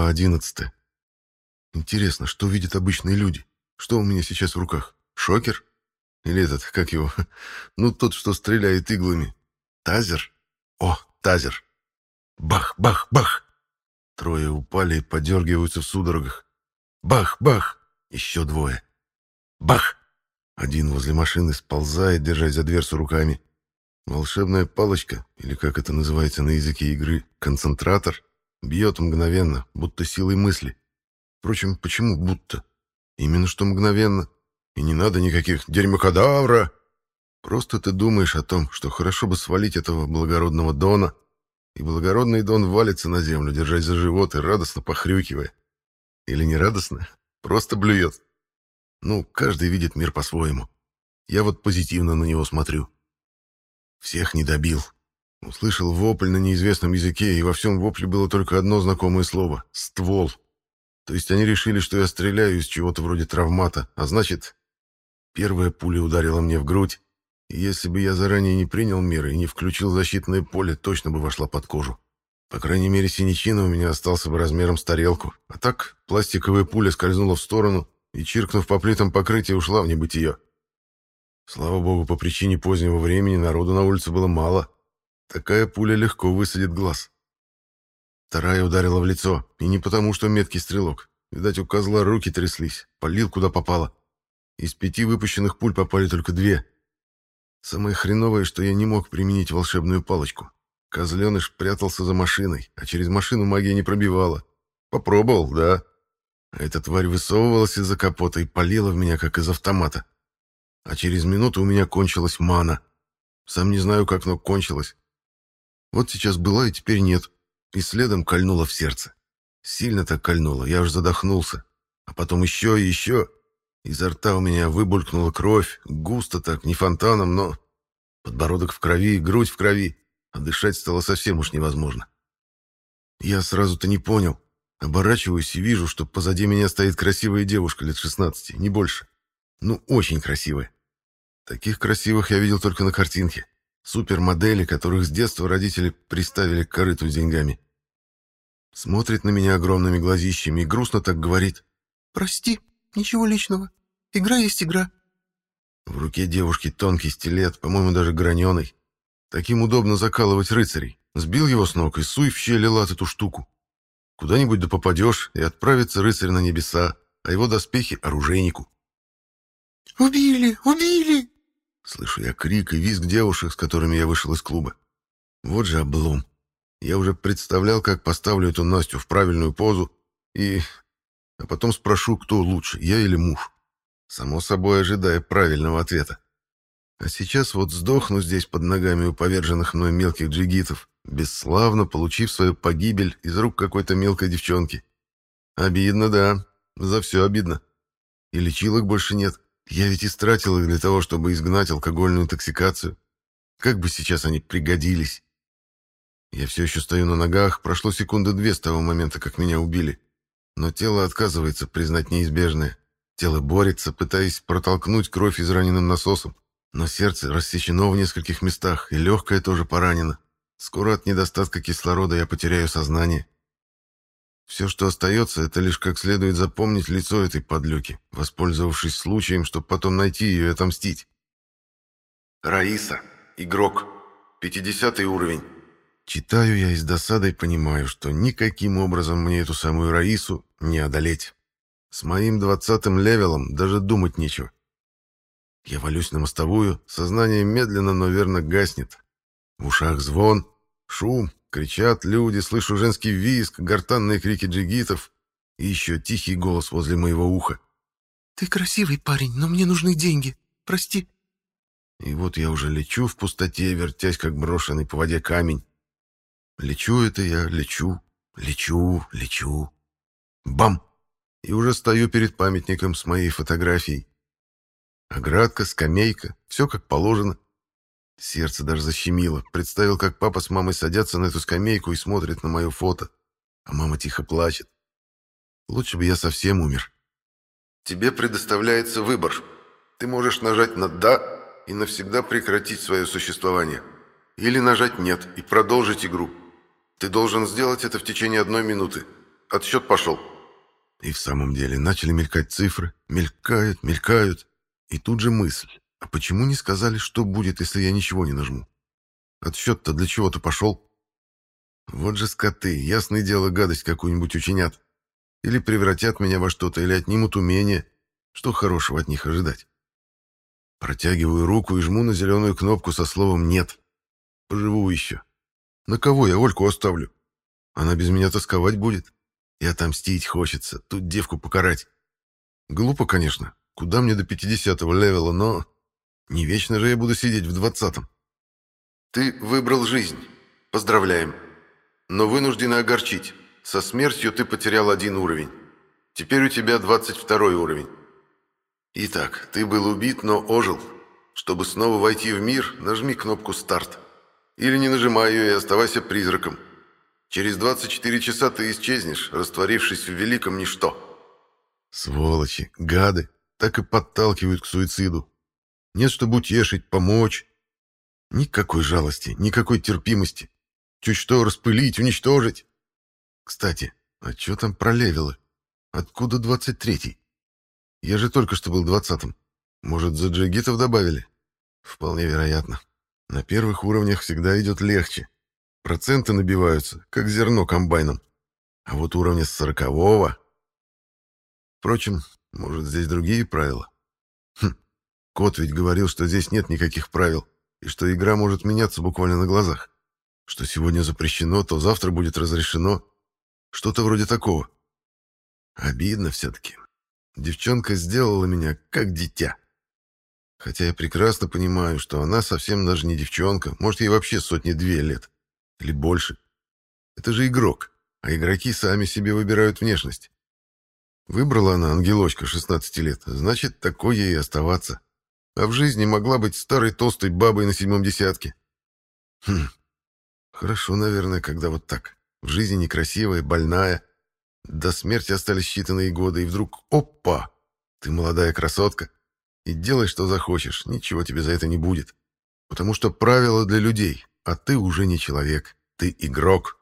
Глава одиннадцатая. Интересно, что видят обычные люди? Что у меня сейчас в руках? Шокер? Или этот, как его? Ну, тот, что стреляет иглами. Тазер? О, тазер. Бах, бах, бах. Трое упали и подергиваются в судорогах. Бах, бах. Еще двое. Бах. Один возле машины сползает, держась за дверцу руками. Волшебная палочка, или как это называется на языке игры, концентратор, бьет мгновенно, будто силой мысли. Впрочем, почему будто? Именно что мгновенно. И не надо никаких дерьмокадавра. Просто ты думаешь о том, что хорошо бы свалить этого благородного Дона, и благородный Дон валится на землю, держась за живот и радостно похрюкивая. Или не радостно, просто блюет. Ну, каждый видит мир по-своему. Я вот позитивно на него смотрю. Всех не добил. Услышал вопль на неизвестном языке, и во всем вопле было только одно знакомое слово — ствол. То есть они решили, что я стреляю из чего-то вроде травмата, а значит, первая пуля ударила мне в грудь, и если бы я заранее не принял меры и не включил защитное поле, точно бы вошла под кожу. По крайней мере, синячина у меня остался бы размером с тарелку, а так пластиковая пуля скользнула в сторону и, чиркнув по плитам покрытия, ушла в небытие. Слава богу, по причине позднего времени народу на улице было мало. Такая пуля легко высадит глаз. Вторая ударила в лицо, и не потому, что меткий стрелок. Видать, у козла руки тряслись, полил куда попало. Из пяти выпущенных пуль попали только две. Самое хреновое, что я не мог применить волшебную палочку. Козленыш прятался за машиной, а через машину магия не пробивала. Попробовал, да. Эта тварь высовывалась из-за капота и полила в меня, как из автомата. А через минуту у меня кончилась мана. Сам не знаю, как, но кончилась. Вот сейчас была, и теперь нет и следом кольнуло в сердце. Сильно так кольнуло, я уж задохнулся. А потом еще и еще. Изо рта у меня выбулькнула кровь, густо так, не фонтаном, но... Подбородок в крови, грудь в крови, а дышать стало совсем уж невозможно. Я сразу-то не понял. Оборачиваюсь и вижу, что позади меня стоит красивая девушка лет 16, не больше. Ну, очень красивая. Таких красивых я видел только на картинке. Супермодели, которых с детства родители приставили к корыту деньгами. Смотрит на меня огромными глазищами и грустно так говорит. «Прости, ничего личного. Игра есть игра». В руке девушки тонкий стилет, по-моему, даже граненый. Таким удобно закалывать рыцарей. Сбил его с ног и суй в щели лад эту штуку. Куда-нибудь да попадешь, и отправится рыцарь на небеса, а его доспехи — оружейнику. «Убили! Убили!» Слышу я крик и визг девушек, с которыми я вышел из клуба. Вот же облом. Я уже представлял, как поставлю эту Настю в правильную позу и... А потом спрошу, кто лучше, я или муж. Само собой, ожидая правильного ответа. А сейчас вот сдохну здесь под ногами у поверженных мной мелких джигитов, бесславно получив свою погибель из рук какой-то мелкой девчонки. Обидно, да, за все обидно. И лечилок больше нет. Я ведь истратил их для того, чтобы изгнать алкогольную интоксикацию. Как бы сейчас они пригодились. Я все еще стою на ногах, прошло секунды две с того момента, как меня убили. Но тело отказывается признать неизбежное. Тело борется, пытаясь протолкнуть кровь израненным насосом. Но сердце рассечено в нескольких местах, и легкое тоже поранено. Скоро от недостатка кислорода я потеряю сознание. Все, что остается, это лишь как следует запомнить лицо этой подлюки, воспользовавшись случаем, чтобы потом найти ее и отомстить. Раиса. Игрок. 50 уровень. Читаю я и с досадой понимаю, что никаким образом мне эту самую Раису не одолеть. С моим двадцатым левелом даже думать нечего. Я валюсь на мостовую, сознание медленно, но верно гаснет. В ушах звон, шум, Кричат люди, слышу женский визг, гортанные крики джигитов и еще тихий голос возле моего уха. «Ты красивый парень, но мне нужны деньги. Прости». И вот я уже лечу в пустоте, вертясь, как брошенный по воде камень. Лечу это я, лечу, лечу, лечу. Бам! И уже стою перед памятником с моей фотографией. Оградка, скамейка, все как положено. Сердце даже защемило. Представил, как папа с мамой садятся на эту скамейку и смотрят на мое фото. А мама тихо плачет. Лучше бы я совсем умер. Тебе предоставляется выбор. Ты можешь нажать на «да» и навсегда прекратить свое существование. Или нажать «нет» и продолжить игру. Ты должен сделать это в течение одной минуты. Отсчет пошел». И в самом деле начали мелькать цифры. Мелькают, мелькают. И тут же мысль. А почему не сказали, что будет, если я ничего не нажму? Отсчет-то для чего-то пошел. Вот же скоты, ясное дело, гадость какую-нибудь учинят. Или превратят меня во что-то, или отнимут умение. Что хорошего от них ожидать? Протягиваю руку и жму на зеленую кнопку со словом «нет». Поживу еще. На кого я Ольку оставлю? Она без меня тосковать будет. И отомстить хочется, тут девку покарать. Глупо, конечно. Куда мне до пятидесятого левела, но... Не вечно же я буду сидеть в двадцатом. Ты выбрал жизнь. Поздравляем. Но вынуждены огорчить. Со смертью ты потерял один уровень. Теперь у тебя 22 уровень. Итак, ты был убит, но ожил. Чтобы снова войти в мир, нажми кнопку «Старт». Или не нажимай ее и оставайся призраком. Через 24 часа ты исчезнешь, растворившись в великом ничто. Сволочи, гады, так и подталкивают к суициду. Нет, чтобы утешить, помочь. Никакой жалости, никакой терпимости. Чуть что распылить, уничтожить. Кстати, а что там про левелы? Откуда 23-й? Я же только что был 20-м. Может, за джигитов добавили? Вполне вероятно. На первых уровнях всегда идет легче. Проценты набиваются, как зерно комбайном. А вот уровня с сорокового... Впрочем, может, здесь другие правила? Хм, кот ведь говорил, что здесь нет никаких правил, и что игра может меняться буквально на глазах. Что сегодня запрещено, то завтра будет разрешено. Что-то вроде такого. Обидно все-таки. Девчонка сделала меня как дитя. Хотя я прекрасно понимаю, что она совсем даже не девчонка, может, ей вообще сотни-две лет. Или больше. Это же игрок, а игроки сами себе выбирают внешность. Выбрала она ангелочка 16 лет, значит, такой ей оставаться. А в жизни могла быть старой толстой бабой на седьмом десятке. Хм, хорошо, наверное, когда вот так. В жизни некрасивая, больная. До смерти остались считанные годы, и вдруг — опа! Ты молодая красотка. И делай, что захочешь, ничего тебе за это не будет. Потому что правила для людей, а ты уже не человек, ты игрок.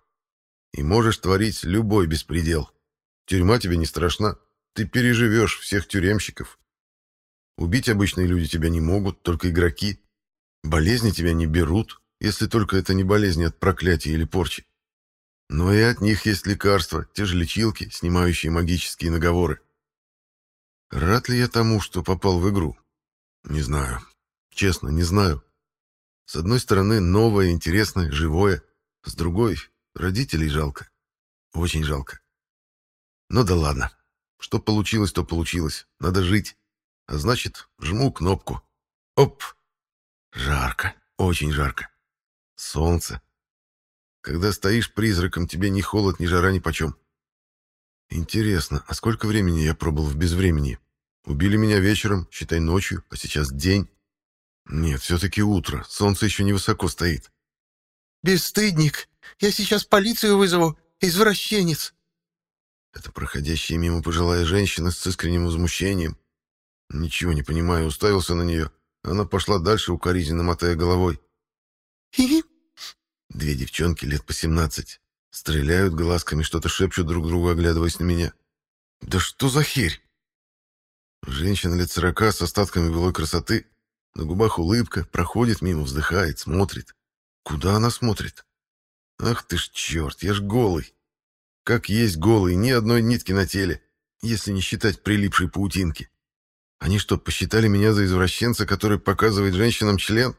И можешь творить любой беспредел. Тюрьма тебе не страшна. Ты переживешь всех тюремщиков. Убить обычные люди тебя не могут, только игроки. Болезни тебя не берут, если только это не болезни от проклятия или порчи. Но и от них есть лекарства, те же лечилки, снимающие магические наговоры. Рад ли я тому, что попал в игру? Не знаю. Честно, не знаю. С одной стороны, новое, интересное, живое. С другой, родителей жалко. Очень жалко. Ну да ладно. Что получилось, то получилось. Надо жить. А значит, жму кнопку. Оп! Жарко. Очень жарко. Солнце. Когда стоишь призраком, тебе ни холод, ни жара, ни почем. Интересно, а сколько времени я пробыл в безвремени? Убили меня вечером, считай ночью, а сейчас день. Нет, все-таки утро. Солнце еще не высоко стоит. «Бесстыдник! Я сейчас полицию вызову! Извращенец!» Это проходящая мимо пожилая женщина с искренним возмущением. Ничего не понимаю, уставился на нее. Она пошла дальше, укоризненно мотая головой. «Хи-хи!» Две девчонки лет по семнадцать. Стреляют глазками, что-то шепчут друг другу, оглядываясь на меня. «Да что за херь?» Женщина лет сорока с остатками былой красоты. На губах улыбка, проходит мимо, вздыхает, смотрит. Куда она смотрит? Ах ты ж черт, я ж голый. Как есть голый, ни одной нитки на теле, если не считать прилипшей паутинки. Они что, посчитали меня за извращенца, который показывает женщинам член?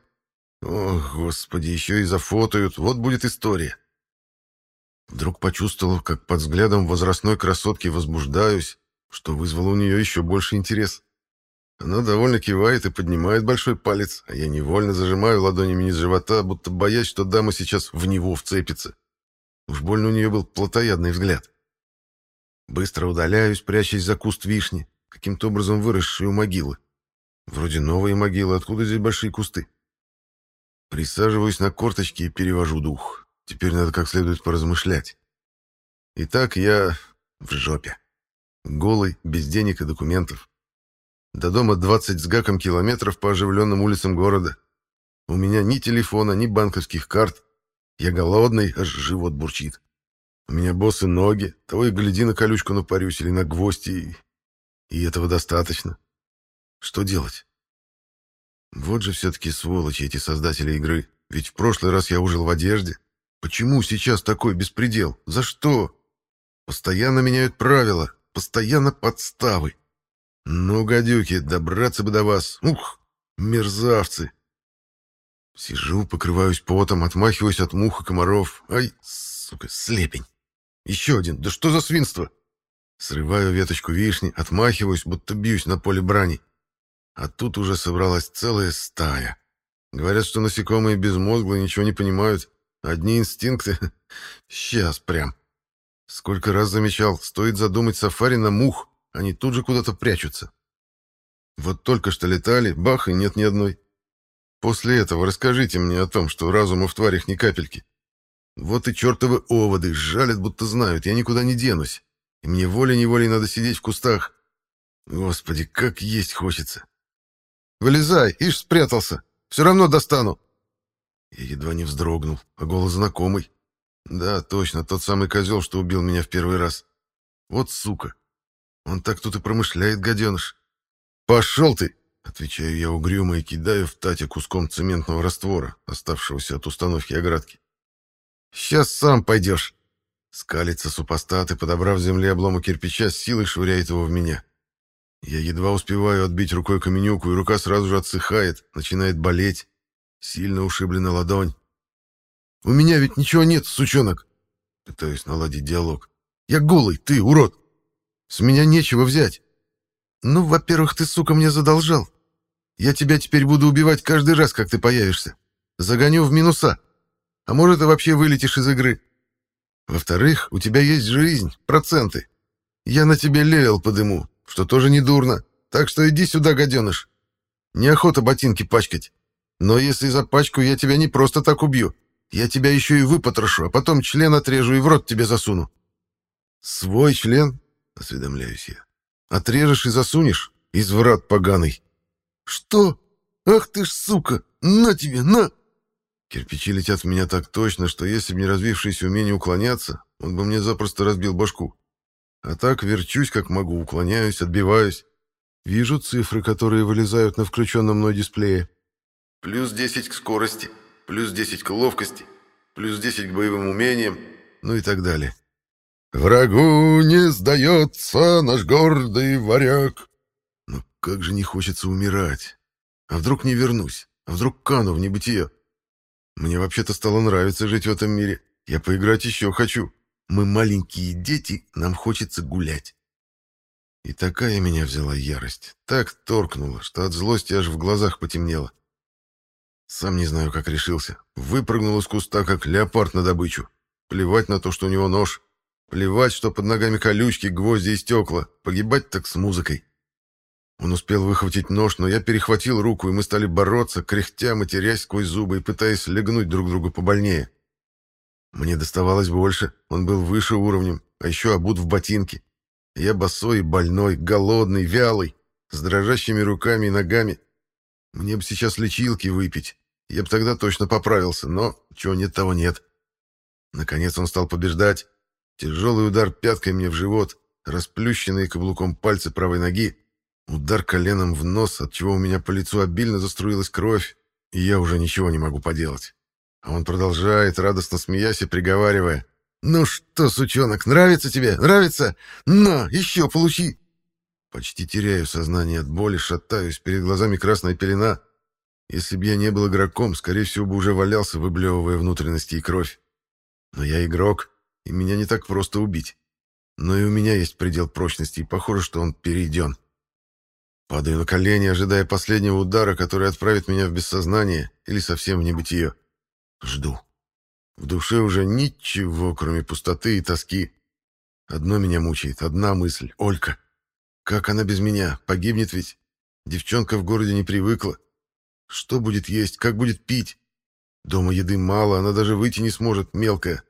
О, господи, еще и зафотают, вот будет история. Вдруг почувствовал, как под взглядом возрастной красотки возбуждаюсь, что вызвало у нее еще больше интерес. Она довольно кивает и поднимает большой палец, а я невольно зажимаю ладонями низ живота, будто боясь, что дама сейчас в него вцепится. Уж больно у нее был плотоядный взгляд. Быстро удаляюсь, прячась за куст вишни, каким-то образом выросший у могилы. Вроде новые могилы, откуда здесь большие кусты? Присаживаюсь на корточки и перевожу дух. Теперь надо как следует поразмышлять. Итак, я в жопе. Голый, без денег и документов. До дома 20 с гаком километров по оживленным улицам города. У меня ни телефона, ни банковских карт, я голодный, аж живот бурчит. У меня боссы ноги, того и гляди на колючку напарюсь или на гвозди, и... и этого достаточно. Что делать? Вот же все-таки сволочи эти создатели игры. Ведь в прошлый раз я ужил в одежде. Почему сейчас такой беспредел? За что? Постоянно меняют правила, постоянно подставы. Ну, гадюки, добраться бы до вас. Ух, мерзавцы. Сижу, покрываюсь потом, отмахиваюсь от мух и комаров. Ай, сука, слепень. Еще один. Да что за свинство? Срываю веточку вишни, отмахиваюсь, будто бьюсь на поле брани. А тут уже собралась целая стая. Говорят, что насекомые безмозглые ничего не понимают. Одни инстинкты. Сейчас прям. Сколько раз замечал, стоит задумать сафари на мух, они тут же куда-то прячутся. Вот только что летали, бах, и нет ни одной. После этого расскажите мне о том, что разума в тварях ни капельки. Вот и чертовы оводы жалят, будто знают, я никуда не денусь. И мне волей-неволей надо сидеть в кустах. Господи, как есть хочется. Вылезай, ишь, спрятался. Все равно достану. Я едва не вздрогнул, а голос знакомый. Да, точно, тот самый козел, что убил меня в первый раз. Вот сука. Он так тут и промышляет, гаденыш. Пошел ты! Отвечаю я угрюмо и кидаю в Тате куском цементного раствора, оставшегося от установки оградки. «Сейчас сам пойдешь!» Скалится супостат и, подобрав с земли обломок кирпича, с силой швыряет его в меня. Я едва успеваю отбить рукой каменюку, и рука сразу же отсыхает, начинает болеть. Сильно ушиблена ладонь. «У меня ведь ничего нет, сучонок!» Пытаюсь наладить диалог. «Я голый, ты, урод! С меня нечего взять!» «Ну, во-первых, ты, сука, мне задолжал. Я тебя теперь буду убивать каждый раз, как ты появишься. Загоню в минуса. А может, и вообще вылетишь из игры. Во-вторых, у тебя есть жизнь, проценты. Я на тебе level подыму, что тоже не дурно. Так что иди сюда, гаденыш. Неохота ботинки пачкать. Но если запачкаю, я тебя не просто так убью. Я тебя еще и выпотрошу, а потом член отрежу и в рот тебе засуну. Свой член, осведомляюсь я. Отрежешь и засунешь? Изврат поганый. Что? Ах ты ж сука! На тебе, на! Кирпичи летят в меня так точно, что если бы не развившееся умение уклоняться, он бы мне запросто разбил башку. А так верчусь, как могу, уклоняюсь, отбиваюсь. Вижу цифры, которые вылезают на включенном мной дисплее. Плюс 10 к скорости, плюс 10 к ловкости, плюс 10 к боевым умениям, ну и так далее. «Врагу не сдается наш гордый варяг». Но как же не хочется умирать. А вдруг не вернусь? А вдруг кану в небытие? Мне вообще-то стало нравиться жить в этом мире. Я поиграть еще хочу. Мы маленькие дети, нам хочется гулять. И такая меня взяла ярость. Так торкнула, что от злости аж в глазах потемнело. Сам не знаю, как решился. Выпрыгнул из куста, как леопард на добычу. Плевать на то, что у него нож. Плевать, что под ногами колючки, гвозди и стекла. Погибать так с музыкой. Он успел выхватить нож, но я перехватил руку, и мы стали бороться, кряхтя, матерясь сквозь зубы и пытаясь легнуть друг другу побольнее. Мне доставалось больше, он был выше уровнем, а еще обут в ботинки. Я босой больной, голодный, вялый, с дрожащими руками и ногами. Мне бы сейчас лечилки выпить, я бы тогда точно поправился, но чего нет, того нет. Наконец он стал побеждать. Тяжелый удар пяткой мне в живот, расплющенные каблуком пальцы правой ноги, Удар коленом в нос, от чего у меня по лицу обильно заструилась кровь, и я уже ничего не могу поделать. А он продолжает, радостно смеясь и приговаривая. «Ну что, сучонок, нравится тебе? Нравится? На, еще получи!» Почти теряю сознание от боли, шатаюсь, перед глазами красная пелена. Если бы я не был игроком, скорее всего бы уже валялся, выблевывая внутренности и кровь. Но я игрок, и меня не так просто убить. Но и у меня есть предел прочности, и похоже, что он перейден. Падаю на колени, ожидая последнего удара, который отправит меня в бессознание или совсем в небытие. Жду. В душе уже ничего, кроме пустоты и тоски. Одно меня мучает, одна мысль — Олька. Как она без меня? Погибнет ведь? Девчонка в городе не привыкла. Что будет есть? Как будет пить? Дома еды мало, она даже выйти не сможет, мелкая.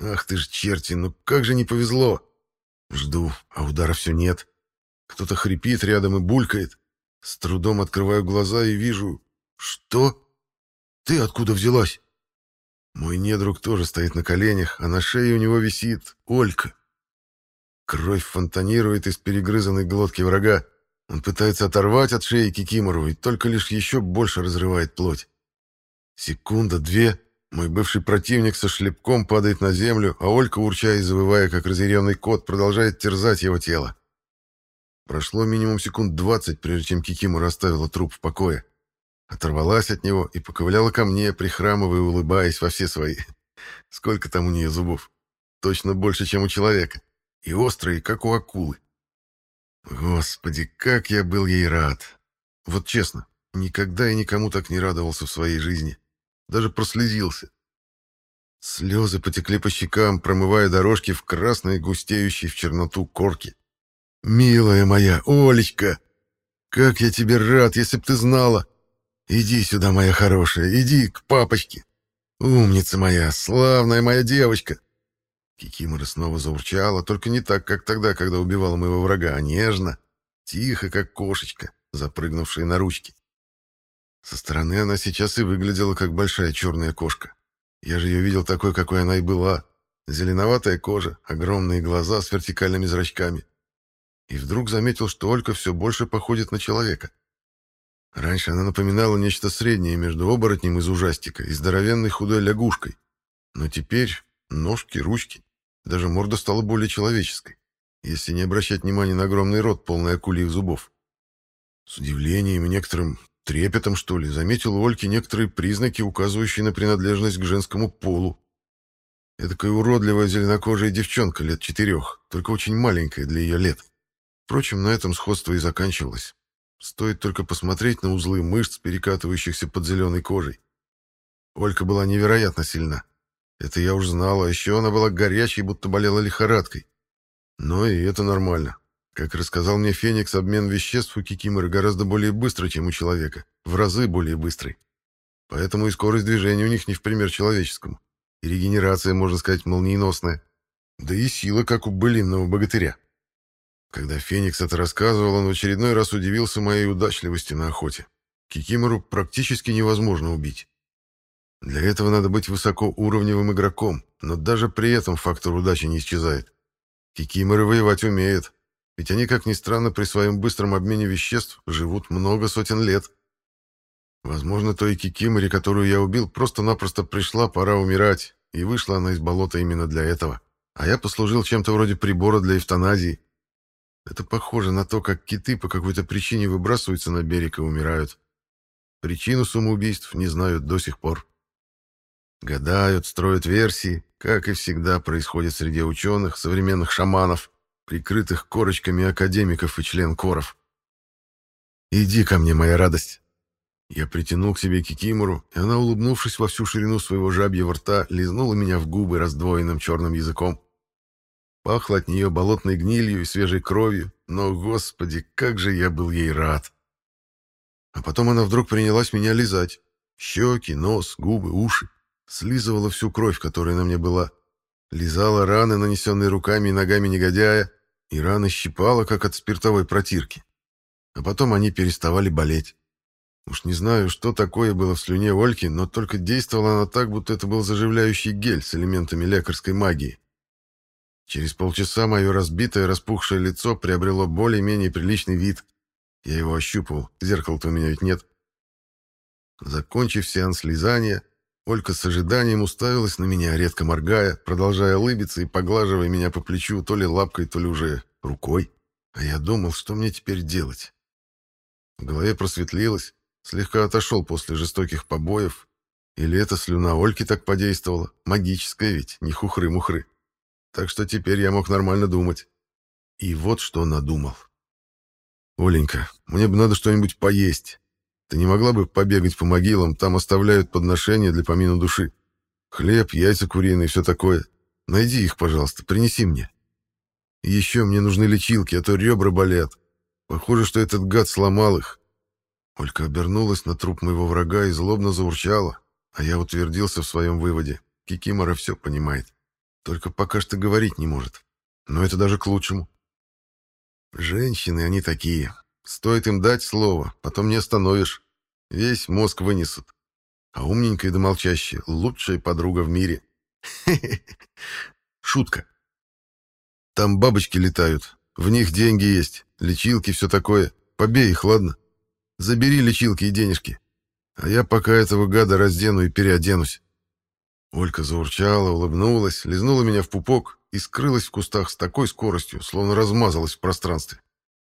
Ах ты ж черти, ну как же не повезло. Жду, а удара все нет. Кто-то хрипит рядом и булькает. С трудом открываю глаза и вижу... Что? Ты откуда взялась? Мой недруг тоже стоит на коленях, а на шее у него висит Олька. Кровь фонтанирует из перегрызанной глотки врага. Он пытается оторвать от шеи Кикимору и только лишь еще больше разрывает плоть. Секунда, две, мой бывший противник со шлепком падает на землю, а Олька, урча и завывая, как разъяренный кот, продолжает терзать его тело. Прошло минимум секунд двадцать, прежде чем Кикимора оставила труп в покое. Оторвалась от него и поковыляла ко мне, прихрамывая улыбаясь во все свои. Сколько там у нее зубов? Точно больше, чем у человека. И острые, как у акулы. Господи, как я был ей рад. Вот честно, никогда и никому так не радовался в своей жизни. Даже прослезился. Слезы потекли по щекам, промывая дорожки в красной, густеющей в черноту корке. «Милая моя, Олечка! Как я тебе рад, если б ты знала! Иди сюда, моя хорошая, иди к папочке! Умница моя, славная моя девочка!» Кикимора снова заурчала, только не так, как тогда, когда убивала моего врага, а нежно, тихо, как кошечка, запрыгнувшая на ручки. Со стороны она сейчас и выглядела, как большая черная кошка. Я же ее видел такой, какой она и была. Зеленоватая кожа, огромные глаза с вертикальными зрачками. И вдруг заметил, что Олька все больше походит на человека. Раньше она напоминала нечто среднее между оборотнем из ужастика и здоровенной худой лягушкой. Но теперь ножки, ручки, даже морда стала более человеческой, если не обращать внимания на огромный рот, полный акульих зубов. С удивлением и некоторым трепетом, что ли, заметил у Ольки некоторые признаки, указывающие на принадлежность к женскому полу. Эдакая уродливая зеленокожая девчонка лет четырех, только очень маленькая для ее лет. Впрочем, на этом сходство и заканчивалось. Стоит только посмотреть на узлы мышц, перекатывающихся под зеленой кожей. Олька была невероятно сильна. Это я уж знал, а еще она была горячей, будто болела лихорадкой. Но и это нормально. Как рассказал мне Феникс, обмен веществ у кикиморы гораздо более быстрый, чем у человека. В разы более быстрый. Поэтому и скорость движения у них не в пример человеческому. И регенерация, можно сказать, молниеносная. Да и сила, как у былинного богатыря. Когда Феникс это рассказывал, он в очередной раз удивился моей удачливости на охоте. Кикимору практически невозможно убить. Для этого надо быть высокоуровневым игроком, но даже при этом фактор удачи не исчезает. Кикиморы воевать умеют, ведь они, как ни странно, при своем быстром обмене веществ живут много сотен лет. Возможно, той кикиморе, которую я убил, просто-напросто пришла пора умирать, и вышла она из болота именно для этого. А я послужил чем-то вроде прибора для эвтаназии. Это похоже на то, как киты по какой-то причине выбрасываются на берег и умирают. Причину самоубийств не знают до сих пор. Гадают, строят версии, как и всегда происходит среди ученых, современных шаманов, прикрытых корочками академиков и член коров. «Иди ко мне, моя радость!» Я притянул к себе Кикимору, и она, улыбнувшись во всю ширину своего жабьего рта, лизнула меня в губы раздвоенным черным языком. Пахло от нее болотной гнилью и свежей кровью, но, господи, как же я был ей рад! А потом она вдруг принялась меня лизать. Щеки, нос, губы, уши слизывала всю кровь, которая на мне была, лизала раны, нанесенные руками и ногами негодяя, и раны щипала, как от спиртовой протирки. А потом они переставали болеть. Уж не знаю, что такое было в слюне Ольки, но только действовала она так, будто это был заживляющий гель с элементами лекарской магии. Через полчаса мое разбитое, распухшее лицо приобрело более-менее приличный вид. Я его ощупывал, зеркала-то у меня ведь нет. Закончив сеанс лизания, Олька с ожиданием уставилась на меня, редко моргая, продолжая улыбиться и поглаживая меня по плечу то ли лапкой, то ли уже рукой. А я думал, что мне теперь делать. В голове просветлилось, слегка отошел после жестоких побоев. Или эта слюна Ольки так подействовала? Магическая ведь, не хухры-мухры. Так что теперь я мог нормально думать. И вот что надумал. «Оленька, мне бы надо что-нибудь поесть. Ты не могла бы побегать по могилам, там оставляют подношения для помина души. Хлеб, яйца куриные, все такое. Найди их, пожалуйста, принеси мне. И еще мне нужны лечилки, а то ребра болят. Похоже, что этот гад сломал их. Олька обернулась на труп моего врага и злобно заурчала, а я утвердился в своем выводе. Кикимора все понимает. Только пока что говорить не может. Но это даже к лучшему. Женщины они такие. Стоит им дать слово, потом не остановишь. Весь мозг вынесут. А умненькая да молчащая — лучшая подруга в мире. Шутка. Там бабочки летают, в них деньги есть, лечилки, все такое. Побей их, ладно? Забери лечилки и денежки. А я пока этого гада раздену и переоденусь. Олька заурчала, улыбнулась, лизнула меня в пупок и скрылась в кустах с такой скоростью, словно размазалась в пространстве.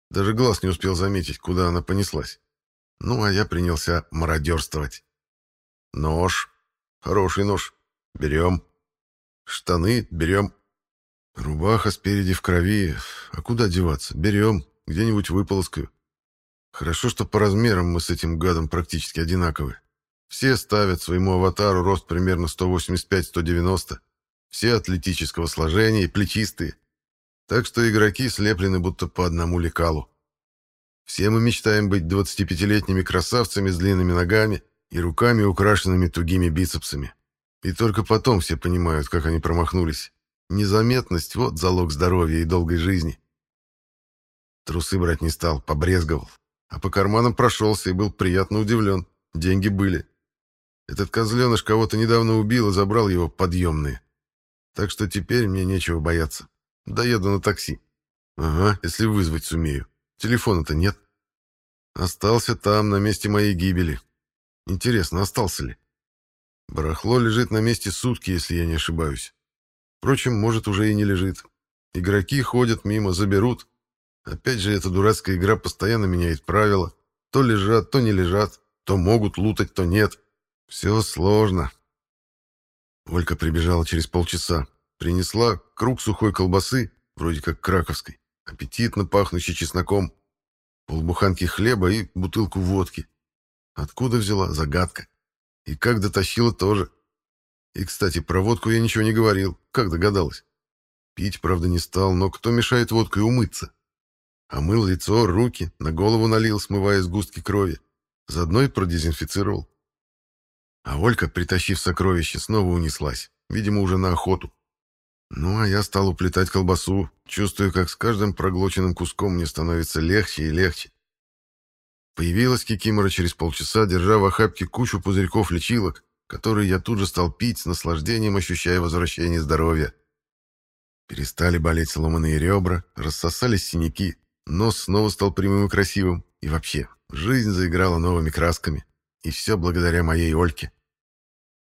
Даже глаз не успел заметить, куда она понеслась. Ну, а я принялся мародерствовать. Нож. Хороший нож. Берем. Штаны берем. Рубаха спереди в крови. А куда деваться? Берем. Где-нибудь выполоскаю. Хорошо, что по размерам мы с этим гадом практически одинаковы. Все ставят своему аватару рост примерно 185-190. Все атлетического сложения и плечистые. Так что игроки слеплены будто по одному лекалу. Все мы мечтаем быть 25-летними красавцами с длинными ногами и руками, украшенными тугими бицепсами. И только потом все понимают, как они промахнулись. Незаметность — вот залог здоровья и долгой жизни. Трусы брать не стал, побрезговал. А по карманам прошелся и был приятно удивлен. Деньги были. Этот козленыш кого-то недавно убил и забрал его подъемные. Так что теперь мне нечего бояться. Доеду на такси. Ага, если вызвать сумею. Телефона-то нет. Остался там, на месте моей гибели. Интересно, остался ли? Барахло лежит на месте сутки, если я не ошибаюсь. Впрочем, может, уже и не лежит. Игроки ходят мимо, заберут. Опять же, эта дурацкая игра постоянно меняет правила. То лежат, то не лежат. То могут лутать, то нет. Все сложно. Олька прибежала через полчаса. Принесла круг сухой колбасы, вроде как краковской, аппетитно пахнущий чесноком, полбуханки хлеба и бутылку водки. Откуда взяла? Загадка. И как дотащила тоже. И, кстати, про водку я ничего не говорил. Как догадалась? Пить, правда, не стал, но кто мешает водкой умыться? Омыл лицо, руки, на голову налил, смывая сгустки крови. Заодно и продезинфицировал. А Олька, притащив сокровище, снова унеслась. Видимо, уже на охоту. Ну, а я стал уплетать колбасу, чувствуя, как с каждым проглоченным куском мне становится легче и легче. Появилась Кикимора через полчаса, держа в охапке кучу пузырьков-лечилок, которые я тут же стал пить с наслаждением, ощущая возвращение здоровья. Перестали болеть сломанные ребра, рассосались синяки, нос снова стал прямым и красивым, и вообще, жизнь заиграла новыми красками. И все благодаря моей Ольке.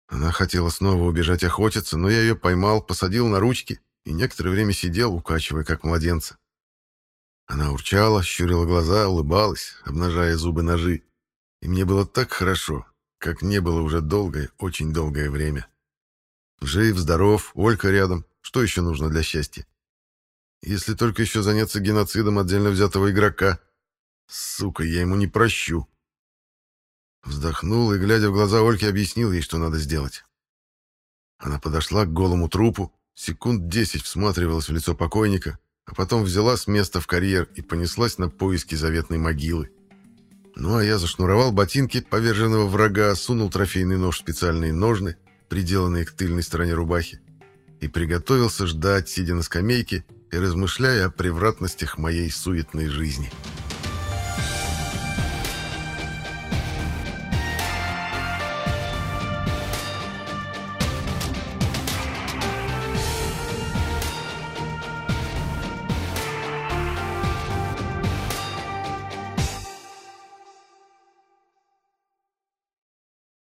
Она хотела снова убежать охотиться, но я ее поймал, посадил на ручки и некоторое время сидел, укачивая, как младенца. Она урчала, щурила глаза, улыбалась, обнажая зубы-ножи. И мне было так хорошо, как не было уже долгое, очень долгое время. Жив, здоров, Олька рядом. Что еще нужно для счастья? Если только еще заняться геноцидом отдельно взятого игрока. Сука, я ему не прощу. Вздохнул и, глядя в глаза Ольки, объяснил ей, что надо сделать. Она подошла к голому трупу, секунд десять всматривалась в лицо покойника, а потом взяла с места в карьер и понеслась на поиски заветной могилы. Ну а я зашнуровал ботинки поверженного врага, сунул трофейный нож в специальные ножны, приделанные к тыльной стороне рубахи, и приготовился ждать, сидя на скамейке и размышляя о превратностях моей суетной жизни.